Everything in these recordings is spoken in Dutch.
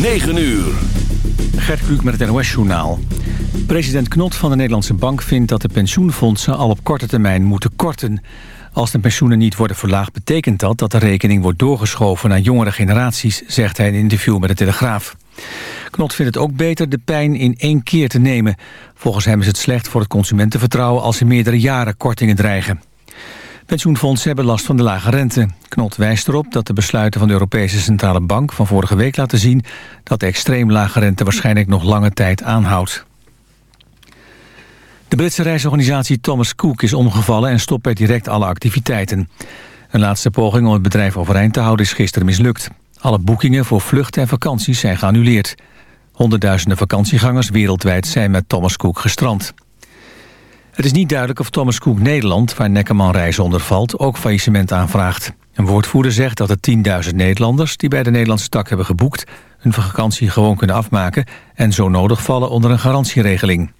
9 uur. Gert Kluk met het NOS-journaal. President Knot van de Nederlandse Bank vindt dat de pensioenfondsen al op korte termijn moeten korten. Als de pensioenen niet worden verlaagd betekent dat dat de rekening wordt doorgeschoven naar jongere generaties, zegt hij in een interview met de Telegraaf. Knot vindt het ook beter de pijn in één keer te nemen. Volgens hem is het slecht voor het consumentenvertrouwen als er meerdere jaren kortingen dreigen. Pensioenfondsen hebben last van de lage rente. Knot wijst erop dat de besluiten van de Europese Centrale Bank van vorige week laten zien dat de extreem lage rente waarschijnlijk nog lange tijd aanhoudt. De Britse reisorganisatie Thomas Cook is omgevallen en stopt per direct alle activiteiten. Een laatste poging om het bedrijf overeind te houden is gisteren mislukt. Alle boekingen voor vluchten en vakanties zijn geannuleerd. Honderdduizenden vakantiegangers wereldwijd zijn met Thomas Cook gestrand. Het is niet duidelijk of Thomas Cook Nederland, waar Neckerman reizen onder valt, ook faillissement aanvraagt. Een woordvoerder zegt dat de 10.000 Nederlanders die bij de Nederlandse tak hebben geboekt, hun vakantie gewoon kunnen afmaken en zo nodig vallen onder een garantieregeling.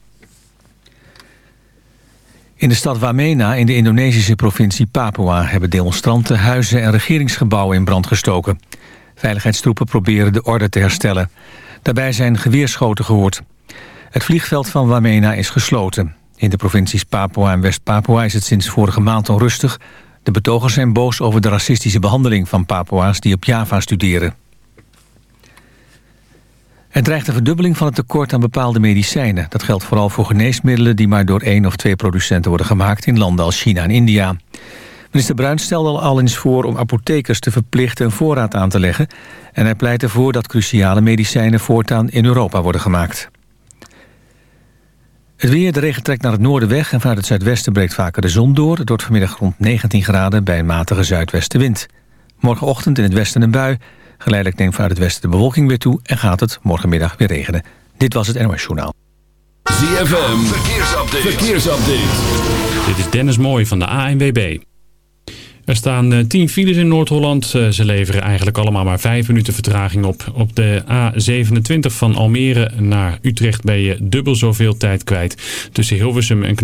In de stad Wamena in de Indonesische provincie Papua hebben demonstranten huizen en regeringsgebouwen in brand gestoken. Veiligheidstroepen proberen de orde te herstellen. Daarbij zijn geweerschoten gehoord. Het vliegveld van Wamena is gesloten. In de provincies Papua en West-Papua is het sinds vorige maand onrustig. De betogers zijn boos over de racistische behandeling van Papua's die op Java studeren. Er dreigt een verdubbeling van het tekort aan bepaalde medicijnen. Dat geldt vooral voor geneesmiddelen die maar door één of twee producenten worden gemaakt in landen als China en India. Minister Bruin stelde al eens voor om apothekers te verplichten een voorraad aan te leggen. En hij pleit ervoor dat cruciale medicijnen voortaan in Europa worden gemaakt. Het weer, de regen trekt naar het noorden weg en vanuit het zuidwesten breekt vaker de zon door. Het wordt vanmiddag rond 19 graden bij een matige zuidwestenwind. Morgenochtend in het westen een bui. Geleidelijk neemt vanuit het westen de bewolking weer toe en gaat het morgenmiddag weer regenen. Dit was het NOS Journaal. ZFM, verkeersupdate. verkeersupdate. Dit is Dennis Mooij van de ANWB. Er staan 10 files in Noord-Holland. Ze leveren eigenlijk allemaal maar 5 minuten vertraging op. Op de A27 van Almere naar Utrecht ben je dubbel zoveel tijd kwijt. Tussen Hilversum en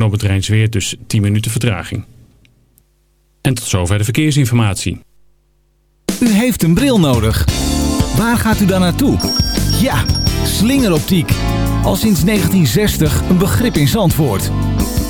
het dus 10 minuten vertraging. En tot zover de verkeersinformatie. U heeft een bril nodig. Waar gaat u dan naartoe? Ja, slingeroptiek. Al sinds 1960 een begrip in Zandvoort.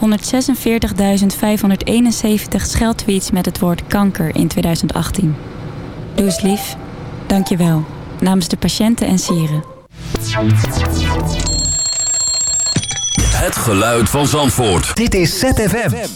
146.571 scheldtweets met het woord kanker in 2018. Doe eens lief. Dank je wel. Namens de patiënten en sieren. Het geluid van Zandvoort. Dit is ZFM.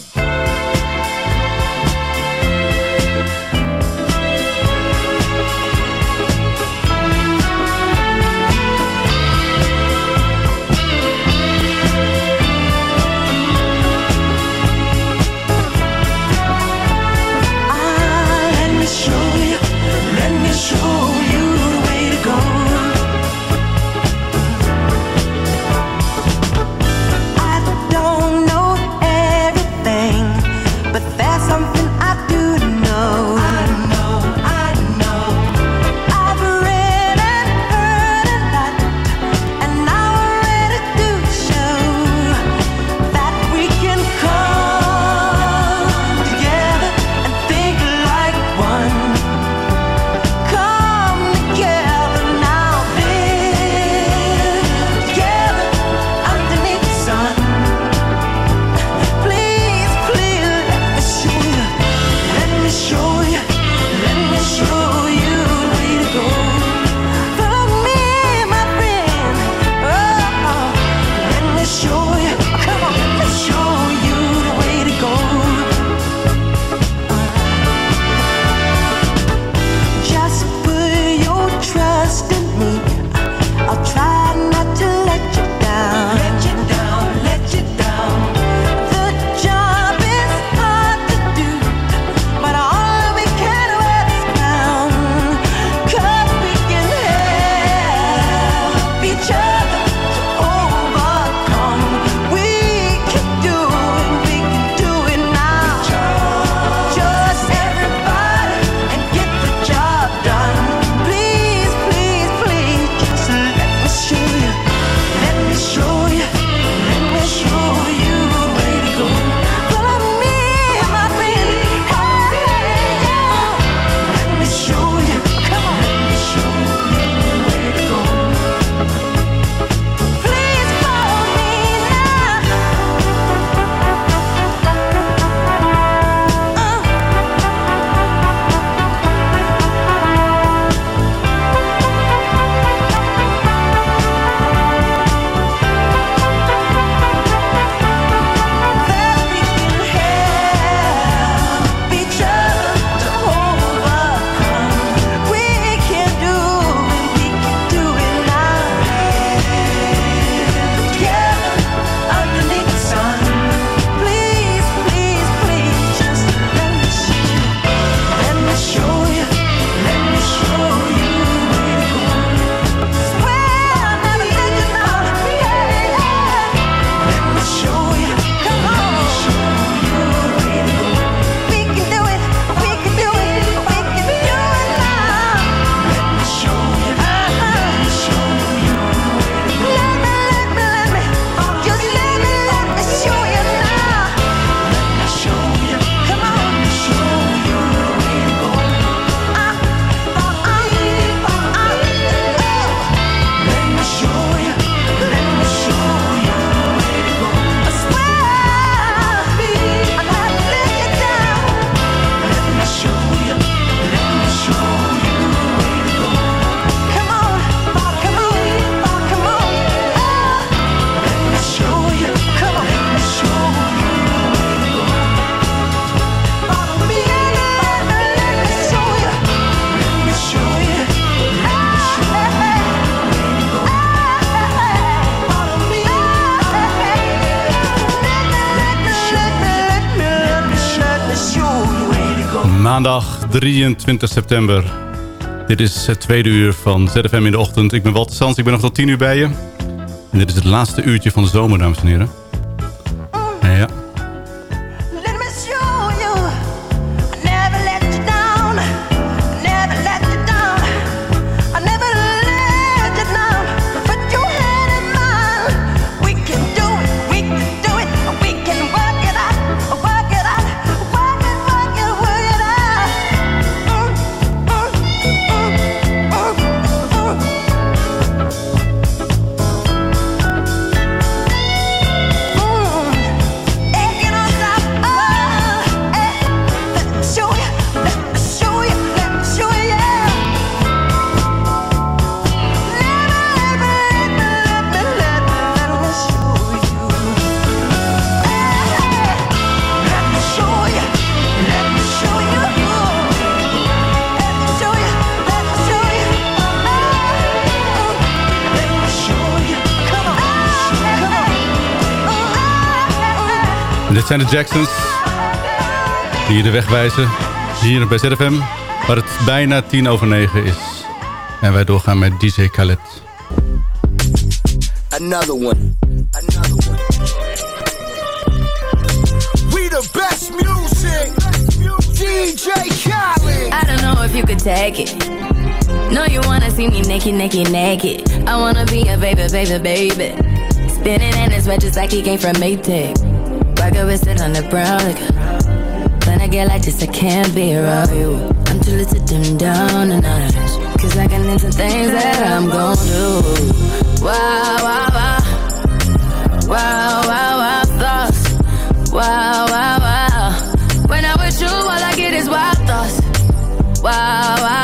23 september. Dit is het tweede uur van ZFM in de ochtend. Ik ben Walter Sans, ik ben nog tot 10 uur bij je. En dit is het laatste uurtje van de zomer, dames en heren. Dit zijn de Jacksons. Die je de weg wijzen. Hier bij ZFM. Waar het bijna tien over negen is. En wij doorgaan met DJ Khaled. Another one. Another one. We the best music. DJ Khaled. I don't know if you could take it. No, you wanna see me naked, naked, naked. I wanna be a baby, baby, baby. Spinning in his red just like he came from Maytag. Rocket with it on the brown like When I get like this, I can't be around you. I'm too little to dim down a notch Cause I can into things that I'm gon' do. Wow, wow, wow. Wow, wow, wow, thoughts. Wow, wow, wow. When I'm with you, all I get is wild thoughts. Wow, wow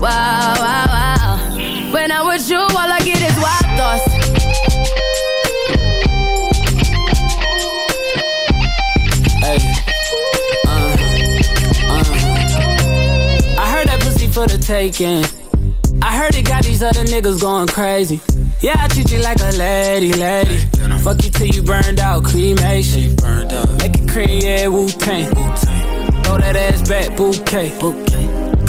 Wow, wow, wow. When I'm with you, all I get is wild thoughts. Hey, uh, uh. I heard that pussy for the taking. I heard it got these other niggas going crazy. Yeah, I treat you like a lady, lady. Fuck you till you burned out, cremation. Make it cream, yeah, Wu Tang. Throw that ass back, bouquet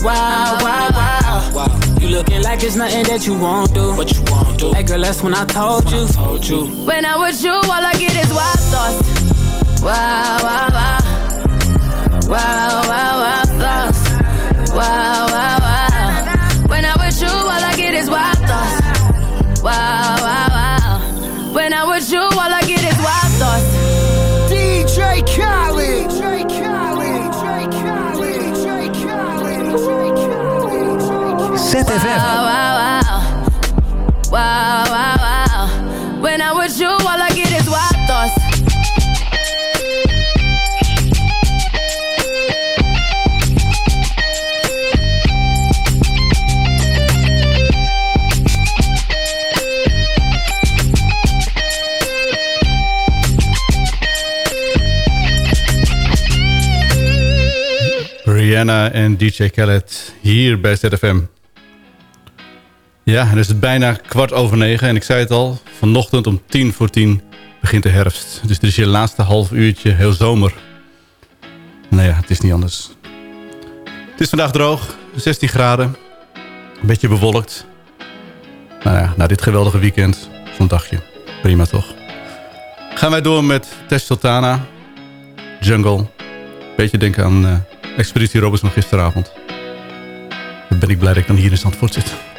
you get wild, wild, wild. You looking like it's nothing that you won't do. What you won't do? Hey girl, that's when I told you. Told you. When I'm with you, all I get is wild thoughts. Wow, wow, wow. Wow, wow, wow thoughts. Wow, wow, wow. Rihanna en DJ Khaled hier bij ZFM. Ja, en is het bijna kwart over negen. En ik zei het al, vanochtend om tien voor tien begint de herfst. Dus dit is je laatste half uurtje heel zomer. Nou ja, het is niet anders. Het is vandaag droog, 16 graden. Een beetje bewolkt. Nou ja, na dit geweldige weekend, zo'n dagje. Prima toch? Gaan wij door met Tess Sultana, Jungle. Beetje denken aan... Eh, Expeditie nog gisteravond. Dan ben ik blij dat ik dan hier in Zandvoort zit.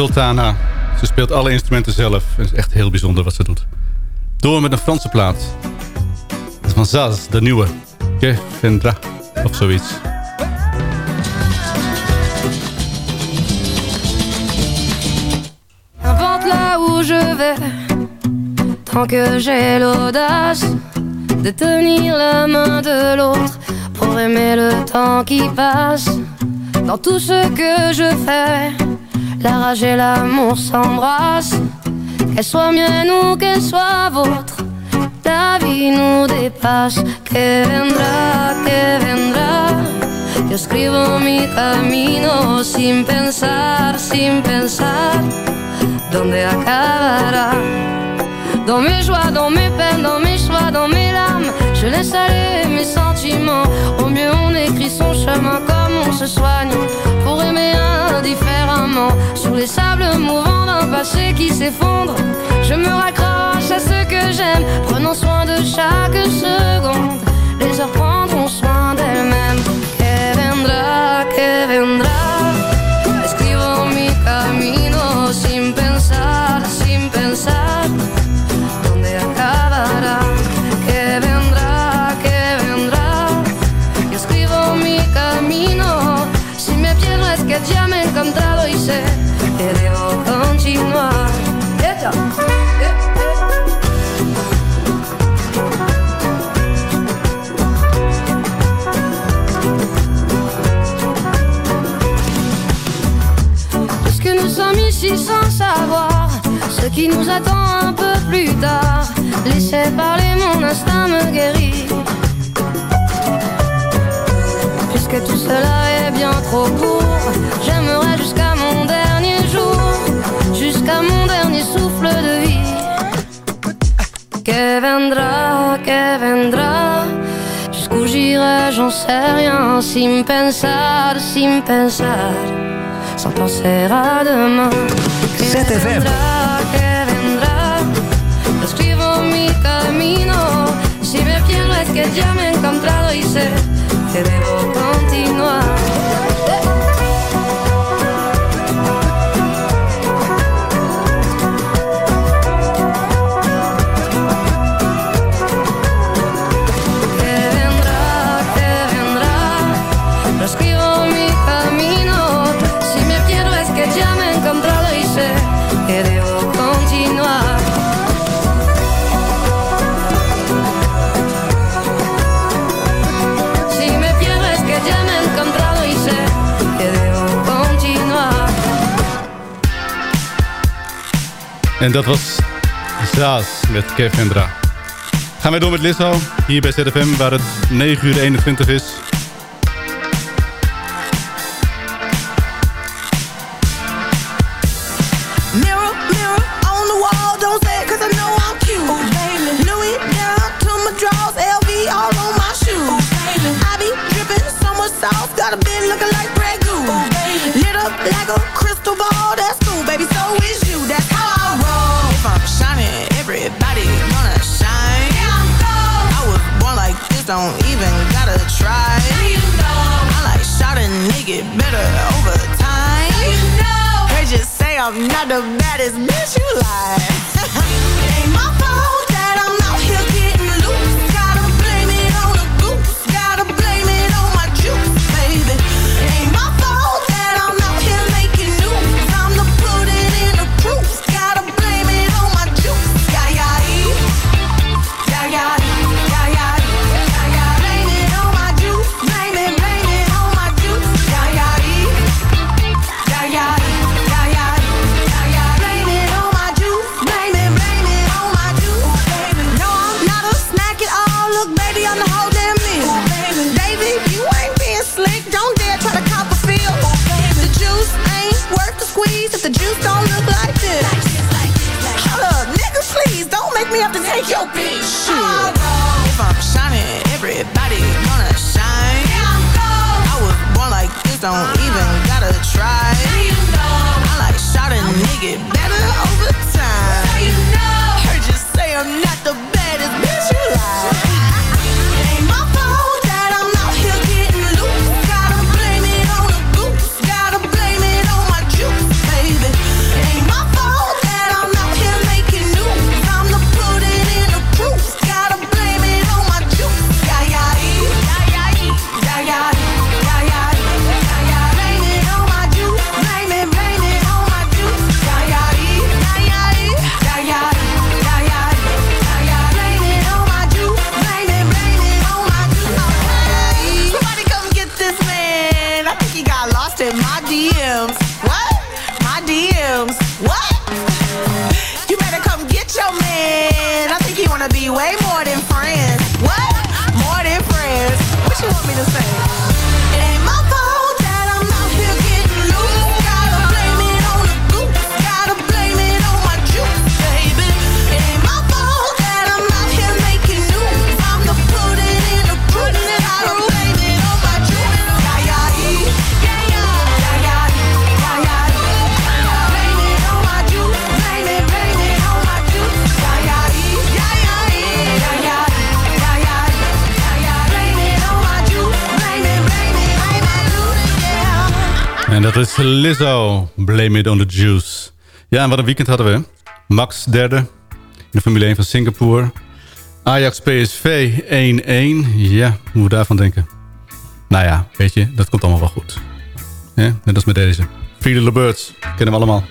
Sultana. Ze speelt alle instrumenten zelf. Het is echt heel bijzonder wat ze doet. Door met een Franse plaat. Van Zaz, de nieuwe. Que vendra, of zoiets. Importe là où je vais Tant que j'ai l'audace De tenir la main de l'autre Pour aimer le temps qui passe Dans tout ce que je fais la rage et l'amour s'embrassent. Qu'elle soit mienne ou qu'elle soit vôtre, la vie nous dépasse. Que vendrá, que vendrá. Yo escribo mi camino sin pensar, sin pensar dónde acabará? Dans mes joies, dans mes peines, dans mes choix, dans mes larmes, je laisse aller mes sentiments. Au mieux, on écrit son chemin comme se soigne pour aimer indifféremment. Sur les sables mouvants d'un passé qui s'effondre, je me raccroche à ce que j'aime, prenant soin de chaque seconde. Les heures prendront soin d'elles-mêmes. Que. Qui nous attend un peu plus tard. Laissez parler, mon instinct me guérit. Puisque tout cela est bien trop court, j'aimerais jusqu'à mon dernier jour, jusqu'à mon dernier souffle de vie. Que vendrá, que vendrá. Jusqu'où j'irai, j'en sais rien, sin pensar, sin pensar. Sans penser à demain. Que ZFM. Si me pierdo es que ya me he encontrado y sé que debo continuar. En dat was Zaas met Kevendra. Gaan wij door met Lizzo, hier bij ZFM, waar het 9 uur 21 is. I'm your bitch. Shit. If I'm shining, everybody gonna shine. I was born like this, don't even gotta try. You know. I like shot a nigga better over time. You know. Heard you say I'm not the baddest dat is Lizzo. Blame it on the juice. Ja, en wat een weekend hadden we. Max derde. In de Formule 1 van Singapore. Ajax PSV 1-1. Ja, hoe we daarvan denken. Nou ja, weet je, dat komt allemaal wel goed. Ja, net als met deze. Free Little Birds. Kennen we allemaal.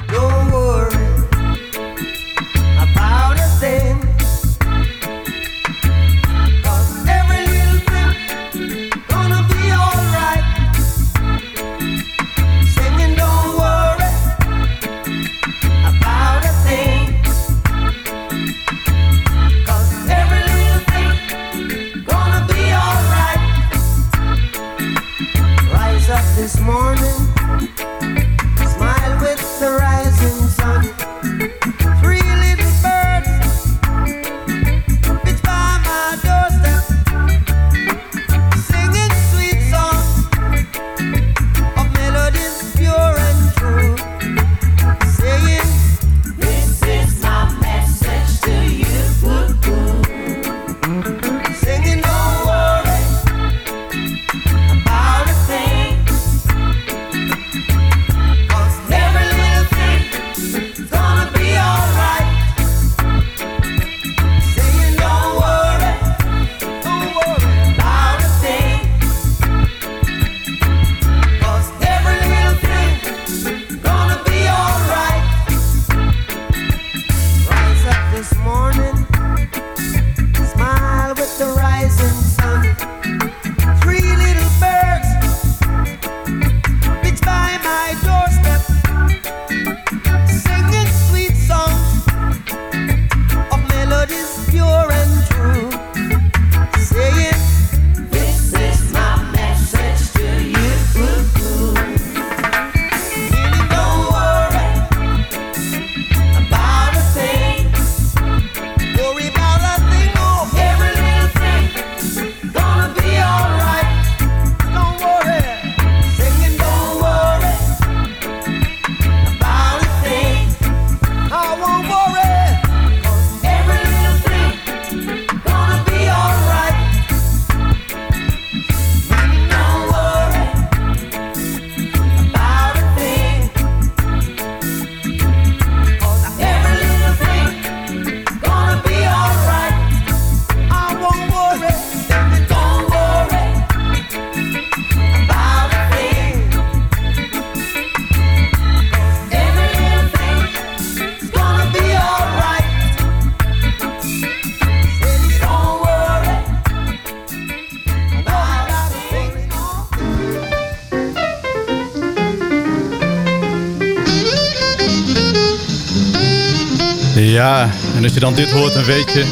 Als je dan dit hoort, dan weet je...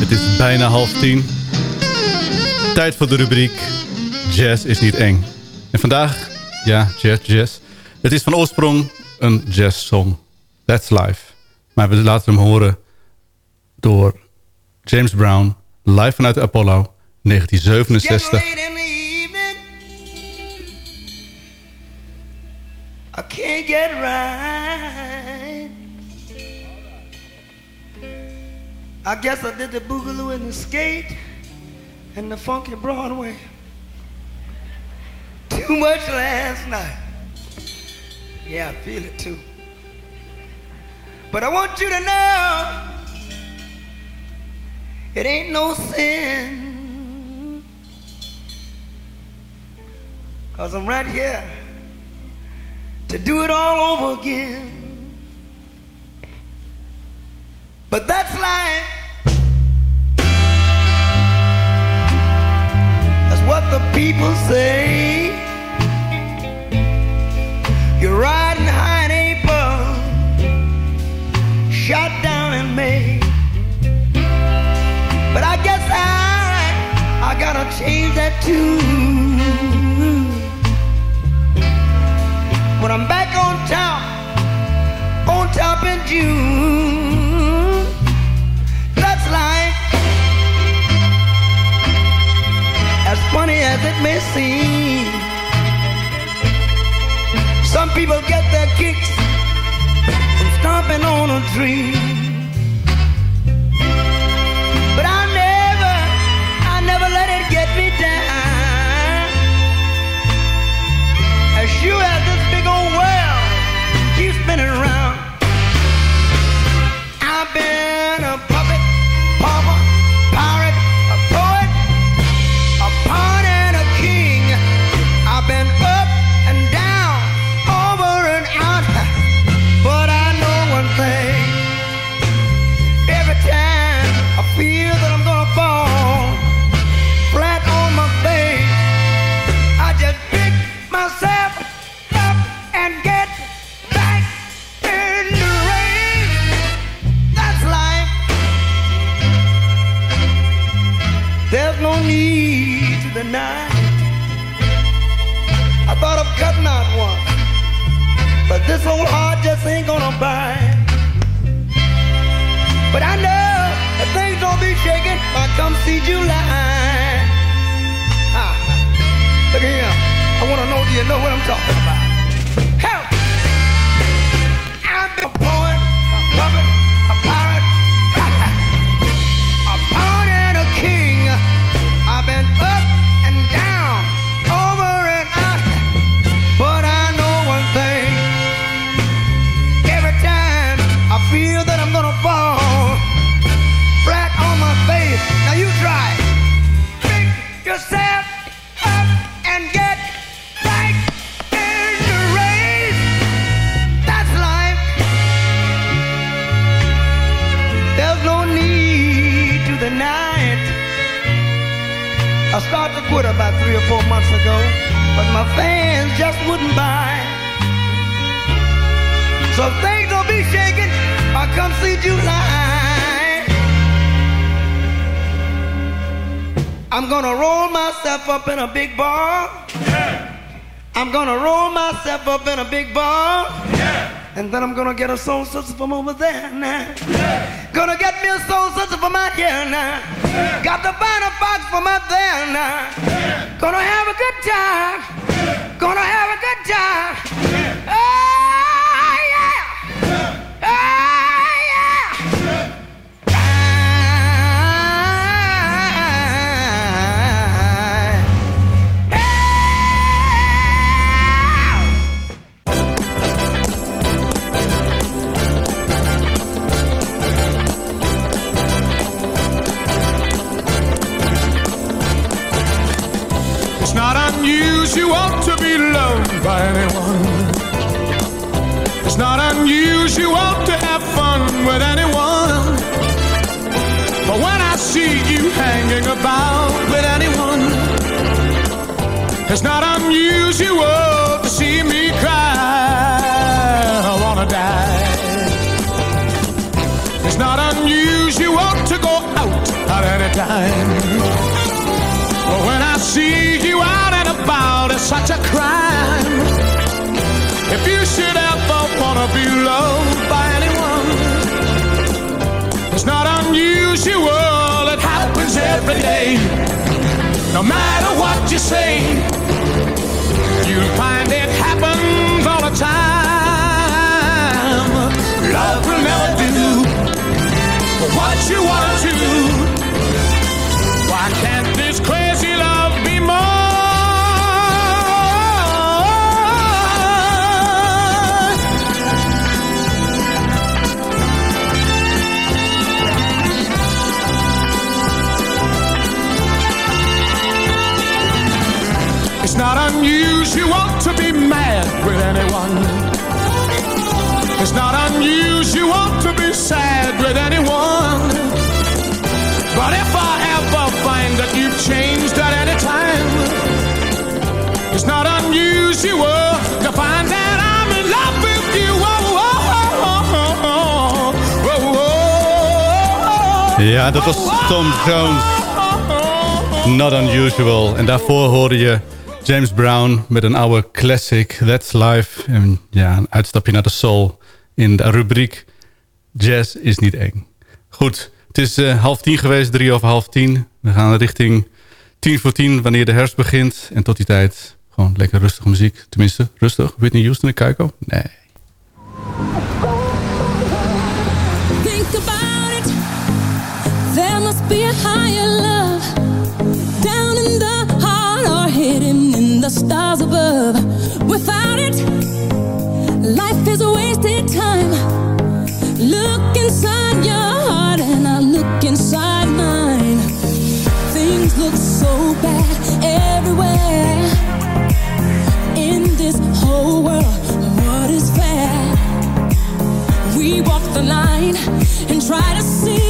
Het is bijna half tien. Tijd voor de rubriek Jazz is niet eng. En vandaag, ja, jazz, jazz. Het is van oorsprong een jazzsong. That's life. Maar we laten hem horen door James Brown... live vanuit de Apollo, 1967. I guess I did the boogaloo and the skate and the funky Broadway too much last night. Yeah, I feel it too. But I want you to know it ain't no sin. Cause I'm right here to do it all over again. But that's life. The people say. You're riding high in April, shot down in May. But I guess I, I gotta change that tune. When I'm back on top, on top in June, As it may seem, some people get their kicks from stomping on a dream. But I never, I never let it get me down. As got not one. But this old heart just ain't gonna bite. But I know that things don't be shaking. I come see July. Ah, look here. I wanna know, do you know what I'm talking about? Three or four months ago, but my fans just wouldn't buy. So things don't be shaking, I come see July. I'm gonna roll myself up in a big ball. I'm gonna roll myself up in a big ball. And then I'm gonna get a soul sister from over there now. Gonna get me a soul sister from out here now. Got the find a box from up there now. Gonna have a good time. Gonna have a good time. Oh, unusual to be loved by anyone. It's not unusual to wanna be loved by anyone, it's not unusual, it happens every day. No matter what you say, you'll find it happens all the time. Love will never do what you wanna do. Ja, dat was Tom Jones. Not unusual. En daarvoor hoorde je James Brown met een oude classic, That's Life. En ja, een uitstapje naar de soul in de rubriek Jazz is niet eng. Goed, het is eh, half tien geweest, drie over half tien. We gaan richting tien voor tien wanneer de herfst begint. En tot die tijd gewoon lekker rustige muziek. Tenminste, rustig. Whitney Houston en Keiko? Nee. Try to see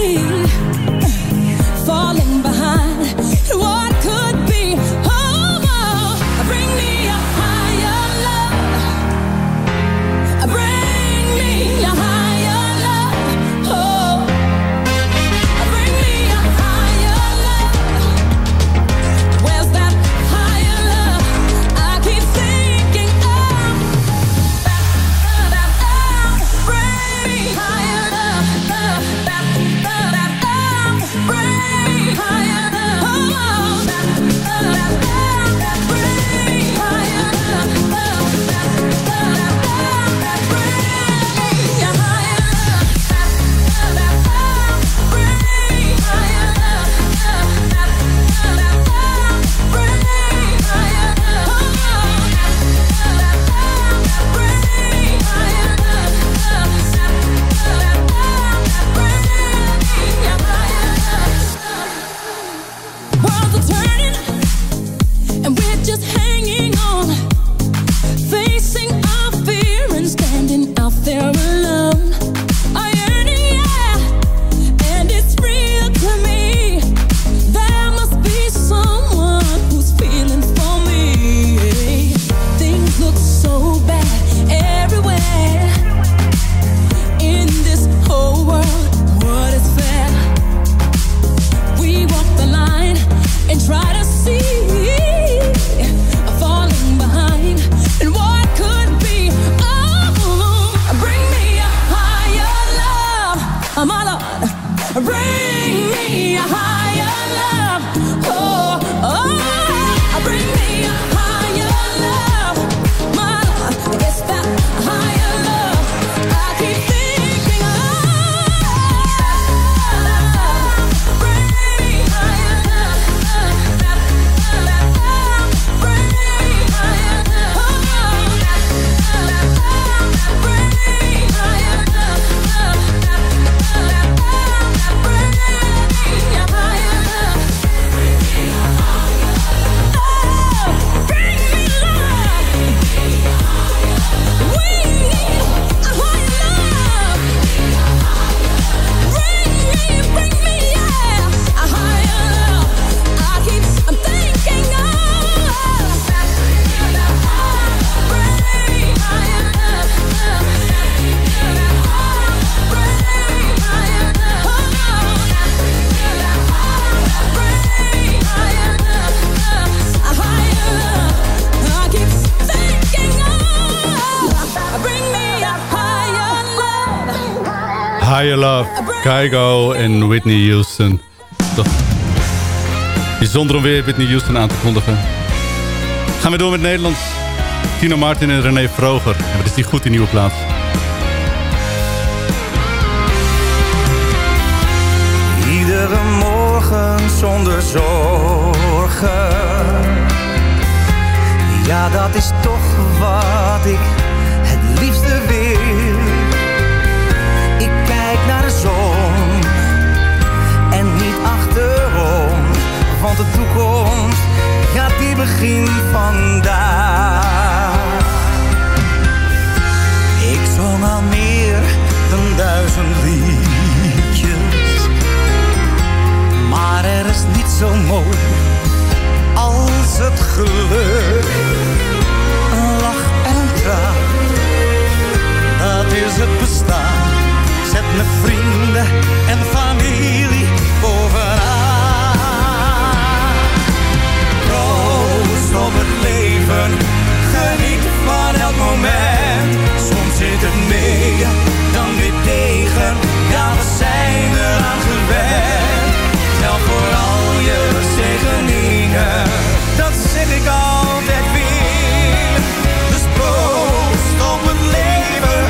Higher Love, Kygo en Whitney Houston. Toch bijzonder om weer Whitney Houston aan te kondigen. Gaan we door met Nederlands. Tino Martin en René Vroger. En wat is die goed in nieuwe plaats. Iedere morgen zonder zorgen. Ja, dat is toch wat ik het liefste Want de toekomst, ja, die begint vandaag. Ik zong al meer dan duizend liedjes. Maar er is niet zo mooi als het geluk. Een lach en een traan, dat is het bestaan. Zet mijn vrienden en familie Soms zit het mee, dan weer tegen. Ja, we zijn eraan gewend. Voor al je zegeningen, dat zeg ik altijd weer. Dus proost op het leven,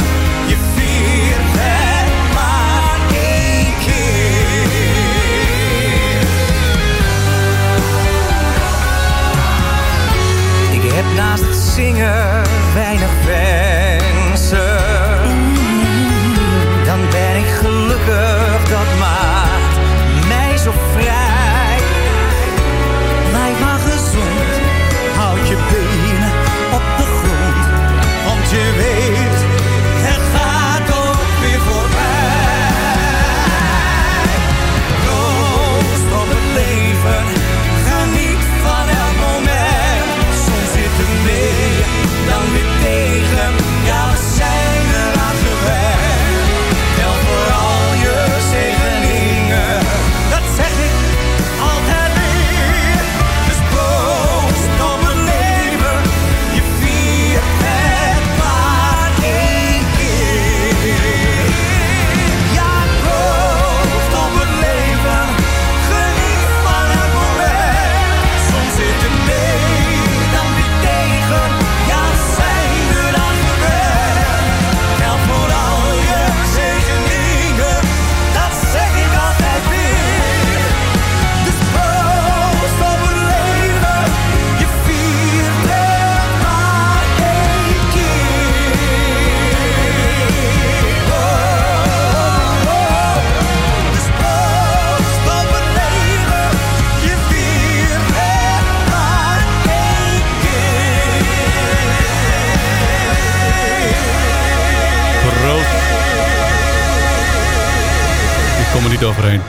je viert het maar één keer. Ik heb naast het zingen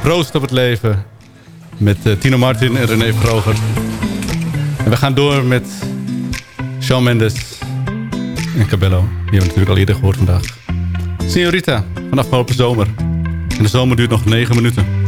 Proost op het leven. Met eh, Tino Martin en René Vroger. En we gaan door met Shawn Mendes en Cabello. Die hebben we natuurlijk al eerder gehoord vandaag. Senorita van afgelopen zomer. En de zomer duurt nog negen minuten.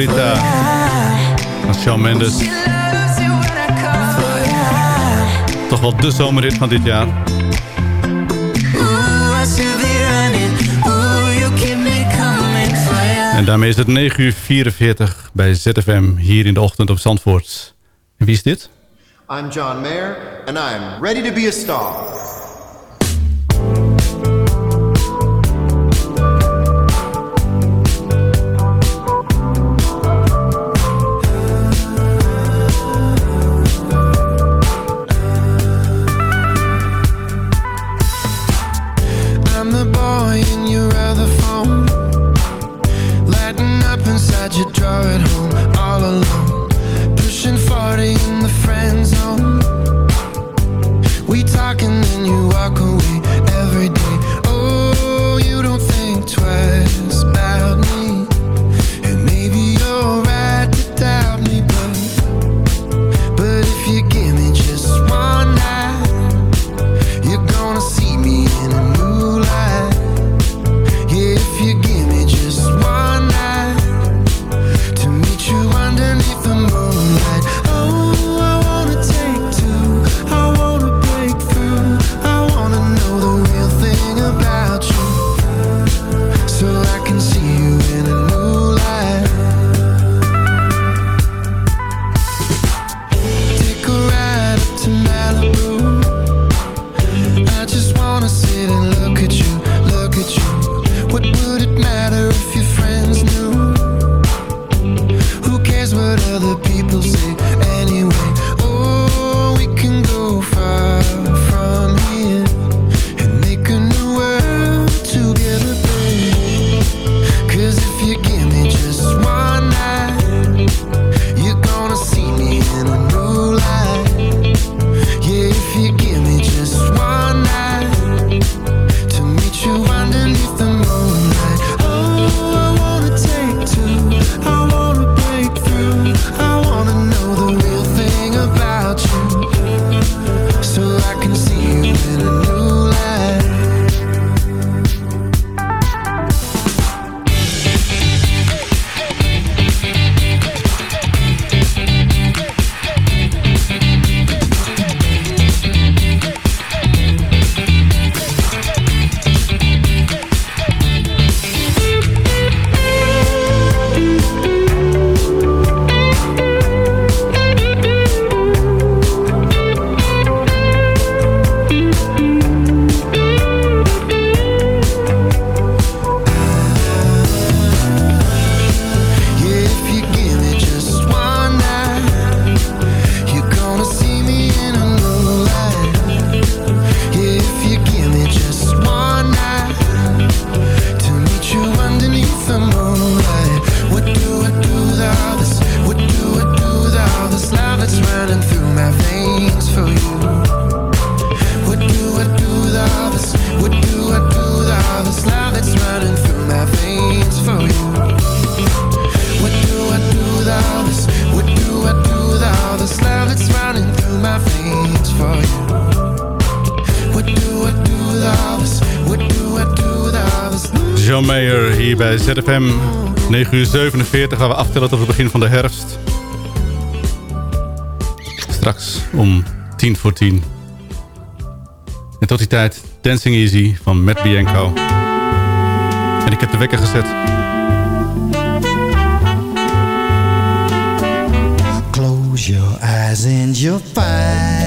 Senorita. Van Shawn Mendes. Toch wel de zomerrit van dit jaar. En daarmee is het 9 uur 44 bij ZFM hier in de ochtend op Zandvoort. En wie is dit? I'm John Mayer and I'm ready to be a star. bij ZFM. 9 uur 47 gaan we aftellen tot het begin van de herfst. Straks om 10 voor 10. En tot die tijd Dancing Easy van Matt Bianco. En ik heb de wekker gezet. Close your eyes and your find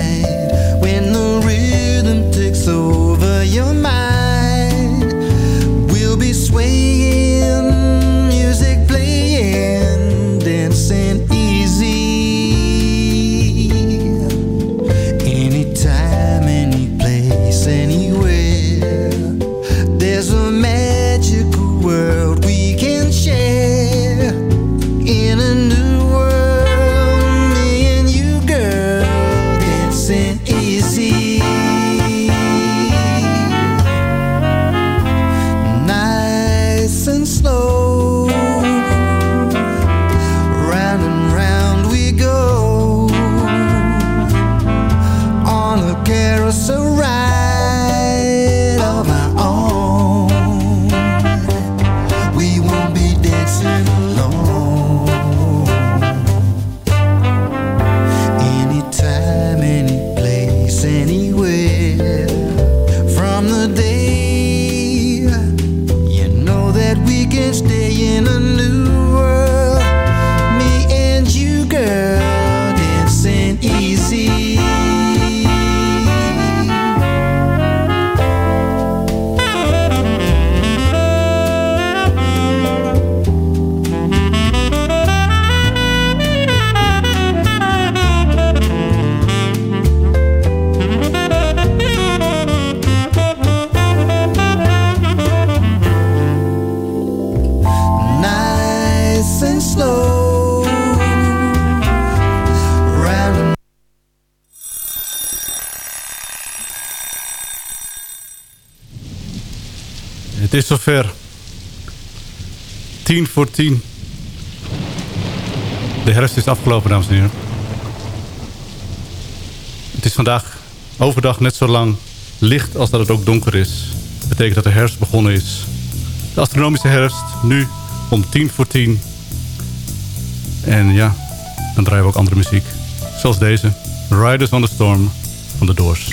zover. 10 voor 10. De herfst is afgelopen, dames en heren. Het is vandaag overdag net zo lang licht als dat het ook donker is. Dat betekent dat de herfst begonnen is. De astronomische herfst, nu om 10 voor 10. En ja, dan draaien we ook andere muziek. Zoals deze, Riders on the Storm van The Doors.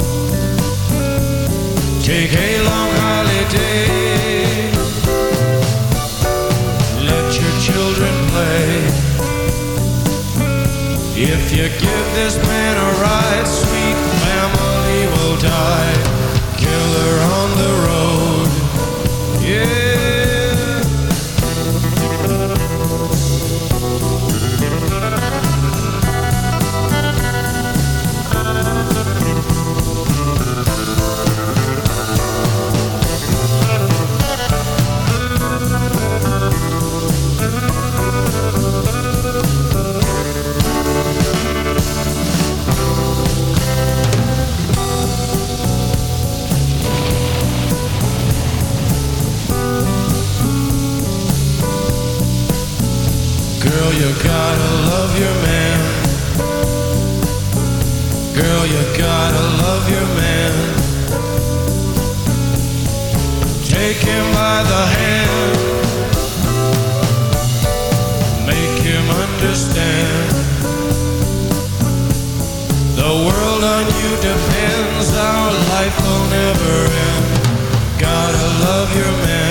Take a long holiday. Let your children play. If you give this man a ride, sweet family will die. Killer on the your man. Girl, you gotta love your man. Take him by the hand. Make him understand. The world on you depends. Our life will never end. Gotta love your man.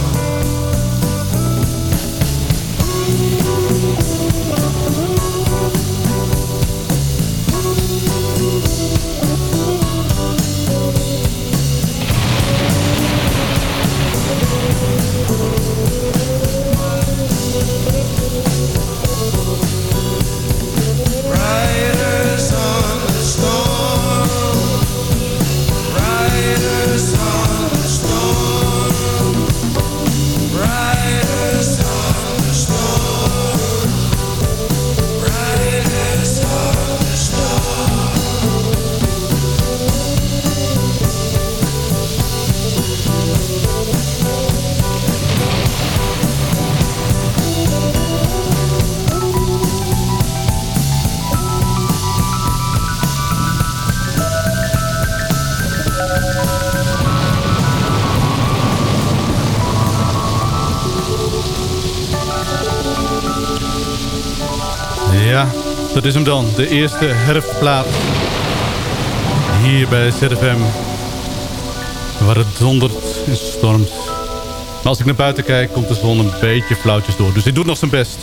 Ja, dat is hem dan. De eerste herfstplaat. Hier bij ZFM. Waar het dondert en stormt. Maar als ik naar buiten kijk, komt de zon een beetje flauwtjes door. Dus hij doet nog zijn best.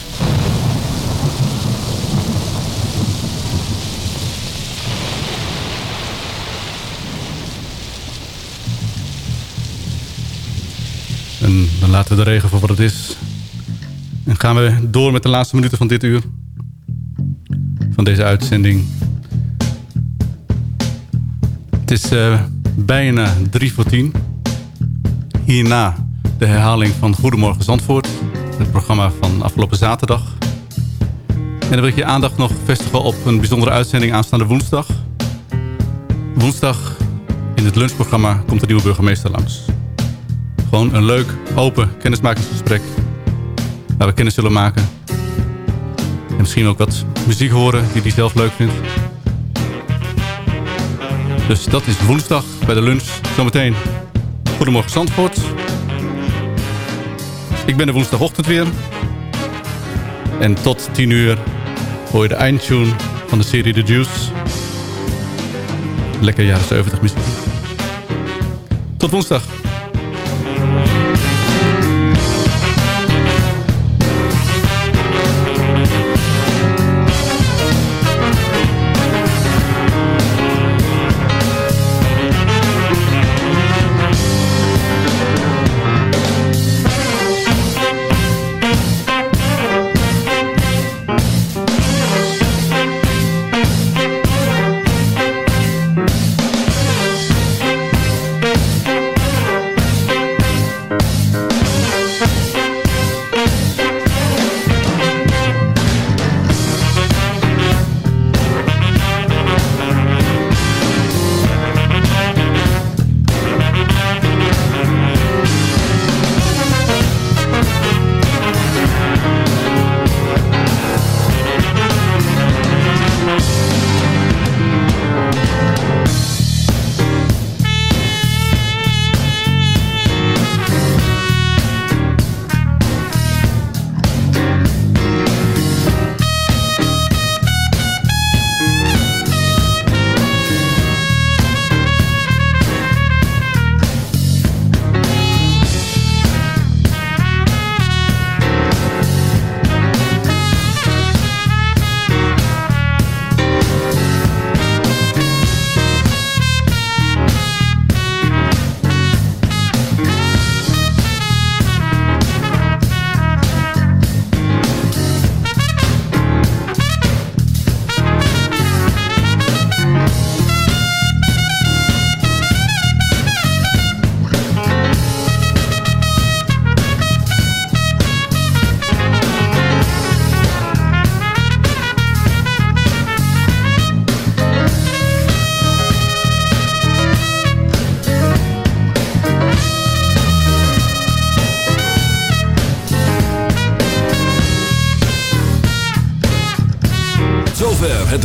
En dan laten we de regen voor wat het is. En gaan we door met de laatste minuten van dit uur. Van deze uitzending. Het is eh, bijna drie voor tien. Hierna de herhaling van Goedemorgen Zandvoort. Het programma van afgelopen zaterdag. En dan wil ik je aandacht nog vestigen op een bijzondere uitzending aanstaande woensdag. Woensdag in het lunchprogramma komt de nieuwe burgemeester langs. Gewoon een leuk, open kennismakingsgesprek. Waar we kennis zullen maken. En misschien ook wat muziek horen die hij zelf leuk vindt. Dus dat is woensdag bij de lunch. Zometeen. Goedemorgen Zandvoort. Ik ben er woensdagochtend weer. En tot 10 uur hoor je de eindtune van de serie The Juice. Lekker jaren 70 muziek. Tot woensdag.